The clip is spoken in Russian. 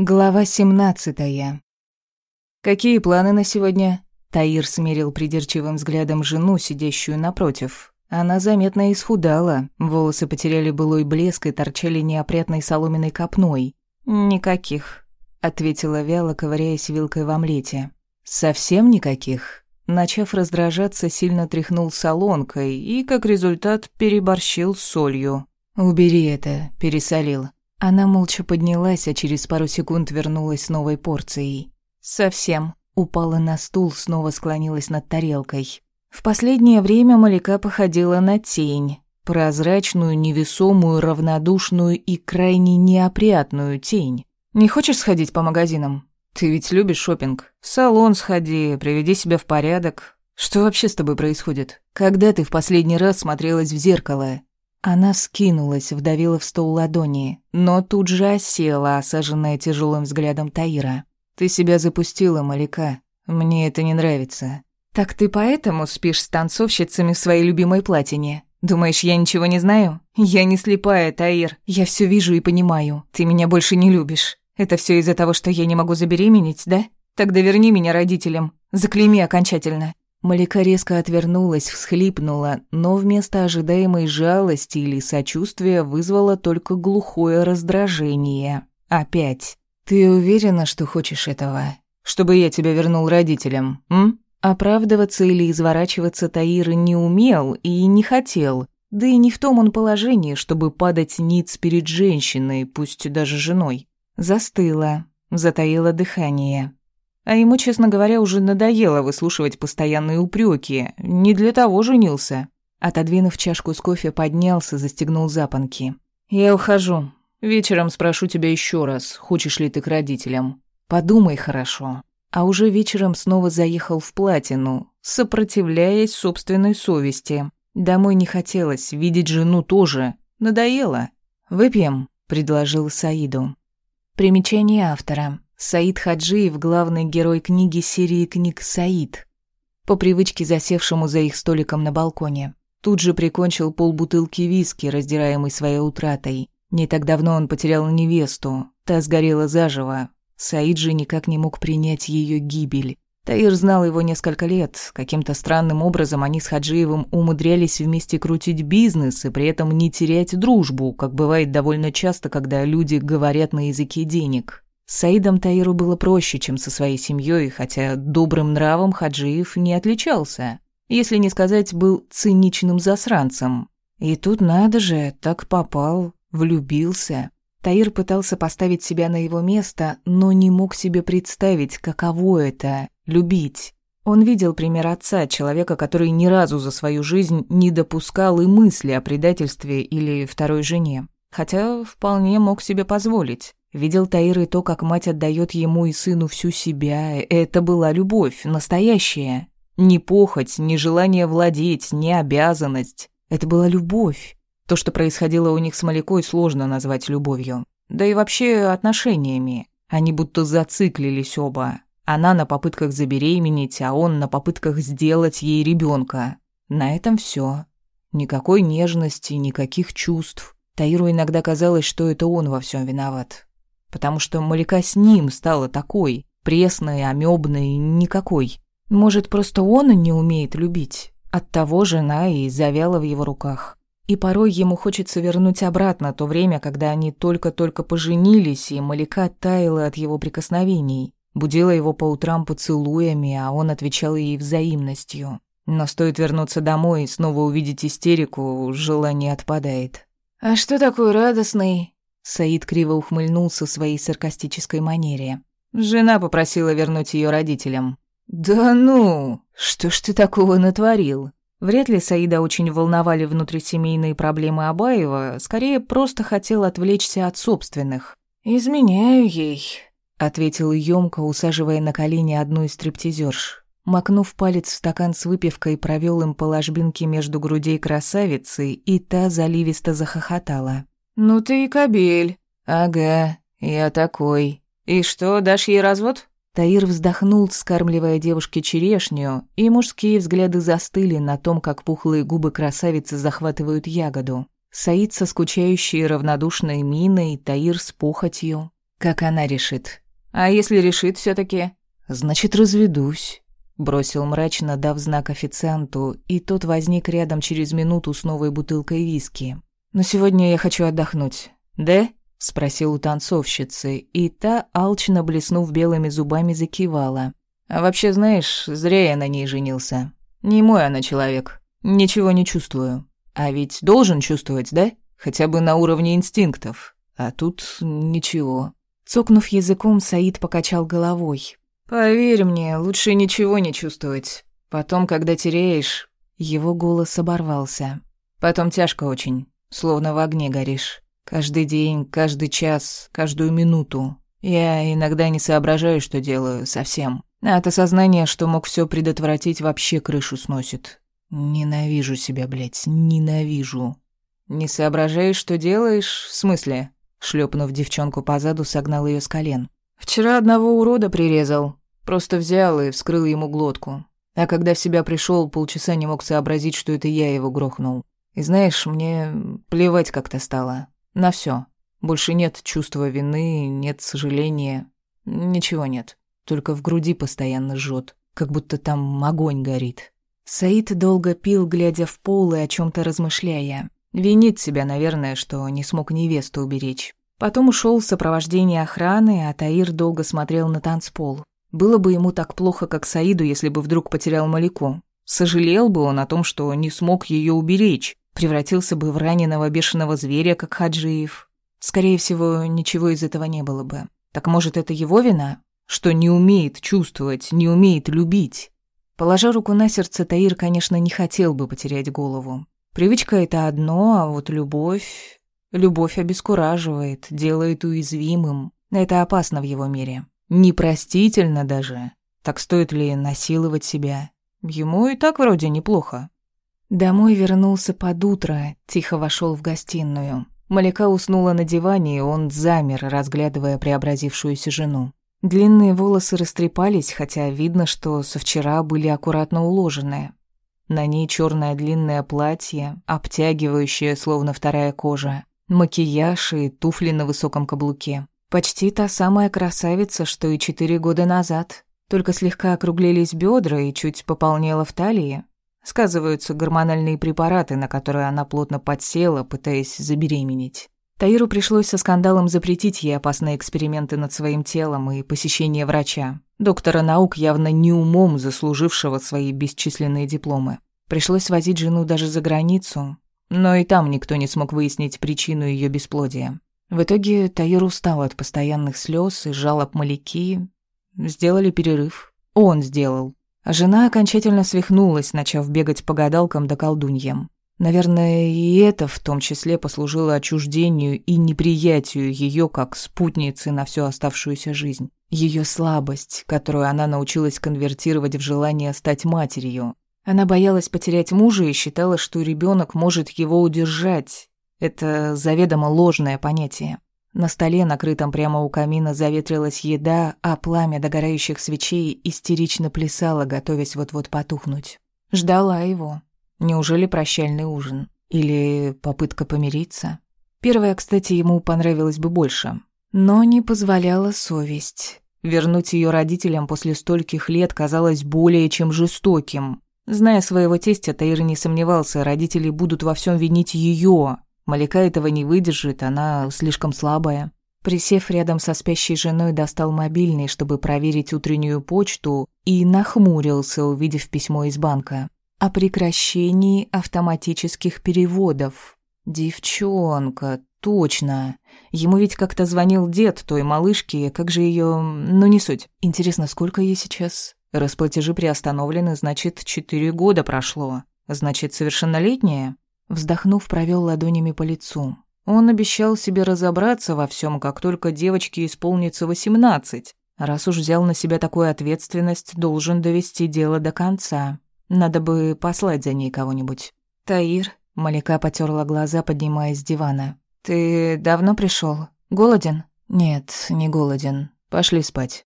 Глава 17. Какие планы на сегодня? Таир смерил придирчивым взглядом жену, сидящую напротив. Она заметно исхудала, волосы потеряли былой блеск и торчали неопрятной соломенной копной. Никаких, ответила вяло, ковыряясь вилкой в омлете. Совсем никаких. Начав раздражаться, сильно тряхнул солонкой и, как результат, переборщил солью. «Убери это», — пересолил. Она молча поднялась, а через пару секунд вернулась с новой порцией. Совсем. Упала на стул, снова склонилась над тарелкой. В последнее время Малика походила на тень. Прозрачную, невесомую, равнодушную и крайне неопрятную тень. «Не хочешь сходить по магазинам? Ты ведь любишь шопинг. В салон сходи, приведи себя в порядок. Что вообще с тобой происходит? Когда ты в последний раз смотрелась в зеркало? Она скинулась, вдавила в стол ладони, но тут же осела, осаженная тяжелым взглядом Таира. «Ты себя запустила, Малика. Мне это не нравится». «Так ты поэтому спишь с танцовщицами в своей любимой платине? Думаешь, я ничего не знаю? Я не слепая, Таир. Я все вижу и понимаю. Ты меня больше не любишь. Это все из-за того, что я не могу забеременеть, да? Тогда верни меня родителям. Заклейми окончательно. Малика резко отвернулась, всхлипнула, но вместо ожидаемой жалости или сочувствия вызвала только глухое раздражение. Опять. «Ты уверена, что хочешь этого? Чтобы я тебя вернул родителям, м?» Оправдываться или изворачиваться Таир не умел и не хотел, да и не в том он положении, чтобы падать ниц перед женщиной, пусть даже женой. Застыла, затаила дыхание. А ему, честно говоря, уже надоело выслушивать постоянные упреки. Не для того женился. Отодвинув чашку с кофе, поднялся, застегнул запонки. «Я ухожу. Вечером спрошу тебя еще раз, хочешь ли ты к родителям. Подумай хорошо». А уже вечером снова заехал в Платину, сопротивляясь собственной совести. Домой не хотелось, видеть жену тоже. Надоело. «Выпьем», — предложил Саиду. Примечание автора. Саид Хаджиев – главный герой книги серии книг «Саид», по привычке засевшему за их столиком на балконе. Тут же прикончил полбутылки виски, раздираемой своей утратой. Не так давно он потерял невесту, та сгорела заживо. Саид же никак не мог принять ее гибель. Таир знал его несколько лет. Каким-то странным образом они с Хаджиевым умудрялись вместе крутить бизнес и при этом не терять дружбу, как бывает довольно часто, когда люди говорят на языке денег. С Саидом Таиру было проще, чем со своей семьей, хотя добрым нравом Хаджиев не отличался. Если не сказать, был циничным засранцем. И тут надо же, так попал, влюбился. Таир пытался поставить себя на его место, но не мог себе представить, каково это — любить. Он видел пример отца, человека, который ни разу за свою жизнь не допускал и мысли о предательстве или второй жене. Хотя вполне мог себе позволить. Видел Таир и то, как мать отдает ему и сыну всю себя. Это была любовь, настоящая. Не похоть, не желание владеть, не обязанность. Это была любовь. То, что происходило у них с Малякой, сложно назвать любовью. Да и вообще отношениями. Они будто зациклились оба. Она на попытках забеременеть, а он на попытках сделать ей ребенка. На этом все. Никакой нежности, никаких чувств. Таиру иногда казалось, что это он во всем виноват потому что Малика с ним стала такой, пресной, амебной, никакой. Может, просто он не умеет любить? Оттого жена и завяла в его руках. И порой ему хочется вернуть обратно то время, когда они только-только поженились, и Малика таяла от его прикосновений, будила его по утрам поцелуями, а он отвечал ей взаимностью. Но стоит вернуться домой и снова увидеть истерику, желание отпадает. «А что такой радостный?» Саид криво ухмыльнулся в своей саркастической манере. Жена попросила вернуть ее родителям. «Да ну! Что ж ты такого натворил?» Вряд ли Саида очень волновали внутрисемейные проблемы Абаева, скорее просто хотел отвлечься от собственных. «Изменяю ей», — ответил ёмко, усаживая на колени одну из стриптизерш. Макнув палец в стакан с выпивкой, провел им по ложбинке между грудей красавицы, и та заливисто захохотала. «Ну ты и кобель». «Ага, я такой. И что, дашь ей развод?» Таир вздохнул, скармливая девушке черешню, и мужские взгляды застыли на том, как пухлые губы красавицы захватывают ягоду. Саид со скучающей равнодушной миной, Таир с похотью. как она решит. А если решит все таки Значит, разведусь. Бросил мрачно, дав знак официанту, и тот возник рядом через минуту с новой бутылкой виски. «Но сегодня я хочу отдохнуть. Да?» — спросил у танцовщицы, и та, алчно блеснув белыми зубами, закивала. «А вообще, знаешь, зря я на ней женился. Не мой она человек. Ничего не чувствую. А ведь должен чувствовать, да? Хотя бы на уровне инстинктов. А тут ничего». Цокнув языком, Саид покачал головой. «Поверь мне, лучше ничего не чувствовать. Потом, когда теряешь...» Его голос оборвался. «Потом тяжко очень, словно в огне горишь. Каждый день, каждый час, каждую минуту. Я иногда не соображаю, что делаю, совсем. А от осознания, что мог все предотвратить, вообще крышу сносит. Ненавижу себя, блядь, ненавижу». «Не соображаешь, что делаешь? В смысле?» Шлепнув девчонку по заду, согнал ее с колен. «Вчера одного урода прирезал. Просто взял и вскрыл ему глотку. А когда в себя пришел, полчаса не мог сообразить, что это я его грохнул. И знаешь, мне плевать как-то стало. На все. Больше нет чувства вины, нет сожаления. Ничего нет. Только в груди постоянно жжет, как будто там огонь горит. Саид долго пил, глядя в пол и о чем то размышляя. Винит себя, наверное, что не смог невесту уберечь. Потом ушел в сопровождении охраны, а Таир долго смотрел на танцпол. Было бы ему так плохо, как Саиду, если бы вдруг потерял Малику. Сожалел бы он о том, что не смог ее уберечь. Превратился бы в раненого бешеного зверя, как Хаджиев. Скорее всего, ничего из этого не было бы. Так может, это его вина? Что не умеет чувствовать, не умеет любить? Положа руку на сердце, Таир, конечно, не хотел бы потерять голову. Привычка — это одно, а вот любовь... Любовь обескураживает, делает уязвимым. Это опасно в его мире. Непростительно даже. Так стоит ли насиловать себя? Ему и так вроде неплохо. Домой вернулся под утро, тихо вошел в гостиную. Маляка уснула на диване, и он замер, разглядывая преобразившуюся жену. Длинные волосы растрепались, хотя видно, что со вчера были аккуратно уложены. На ней черное длинное платье, обтягивающее, словно вторая кожа, макияж и туфли на высоком каблуке. Почти та самая красавица, что и четыре года назад. Только слегка округлились бедра и чуть пополнела в талии. Сказываются гормональные препараты, на которые она плотно подсела, пытаясь забеременеть. Таиру пришлось со скандалом запретить ей опасные эксперименты над своим телом и посещение врача, доктора наук, явно не умом заслужившего свои бесчисленные дипломы. Пришлось возить жену даже за границу, но и там никто не смог выяснить причину ее бесплодия. В итоге Таир устал от постоянных слез и жалоб Маляки. Сделали перерыв. Он сделал. А жена окончательно свихнулась, начав бегать по гадалкам да колдуньям. Наверное, и это в том числе послужило отчуждению и неприятию ее как спутницы на всю оставшуюся жизнь. Ее слабость, которую она научилась конвертировать в желание стать матерью. Она боялась потерять мужа и считала, что ребенок может его удержать, это заведомо ложное понятие. На столе, накрытом прямо у камина, заветрилась еда, а пламя догорающих свечей истерично плясало, готовясь вот-вот потухнуть. Ждала его. Неужели прощальный ужин? Или попытка помириться? Первая, кстати, ему понравилась бы больше. Но не позволяла совесть. Вернуть ее родителям после стольких лет казалось более чем жестоким. Зная своего тестя, Таир не сомневался, родители будут во всем винить ее, Малика этого не выдержит, она слишком слабая. Присев рядом со спящей женой, достал мобильный, чтобы проверить утреннюю почту, и нахмурился, увидев письмо из банка. О прекращении автоматических переводов. Девчонка, точно. Ему ведь как-то звонил дед той малышки, как же ее... Ну, не суть. Интересно, сколько ей сейчас? Расплатежи приостановлены, значит, четыре года прошло. Значит, совершеннолетняя? Вздохнув, провел ладонями по лицу. Он обещал себе разобраться во всем, как только девочке исполнится восемнадцать. Раз уж взял на себя такую ответственность, должен довести дело до конца. Надо бы послать за ней кого-нибудь. «Таир», — Малика потерла глаза, поднимаясь с дивана. «Ты давно пришел? Голоден?» «Нет, не голоден. Пошли спать».